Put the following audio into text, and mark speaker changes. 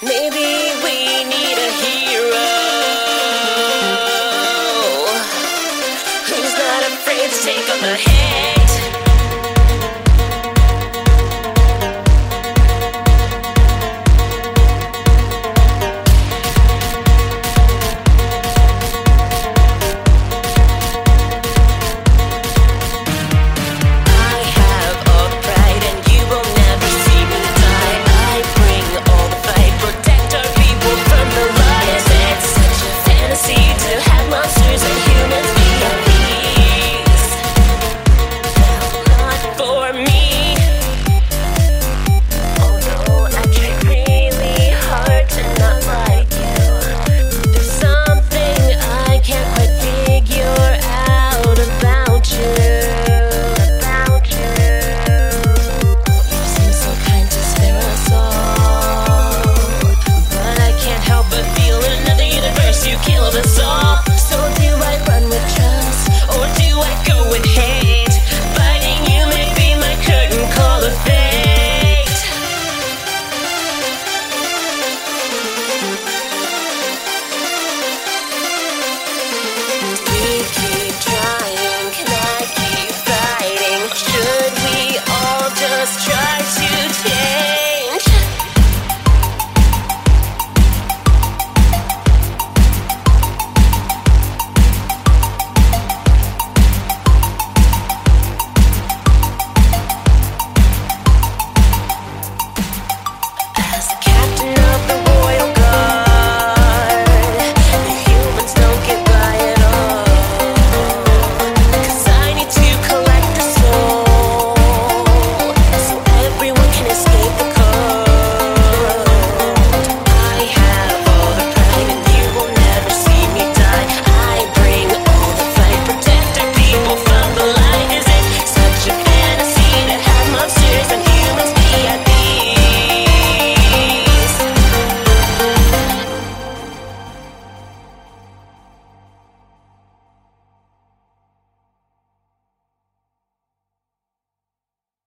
Speaker 1: Maybe we need a hero who's not afraid to take on the hand. you killed us all? So do I run with trust, or do I go with hate?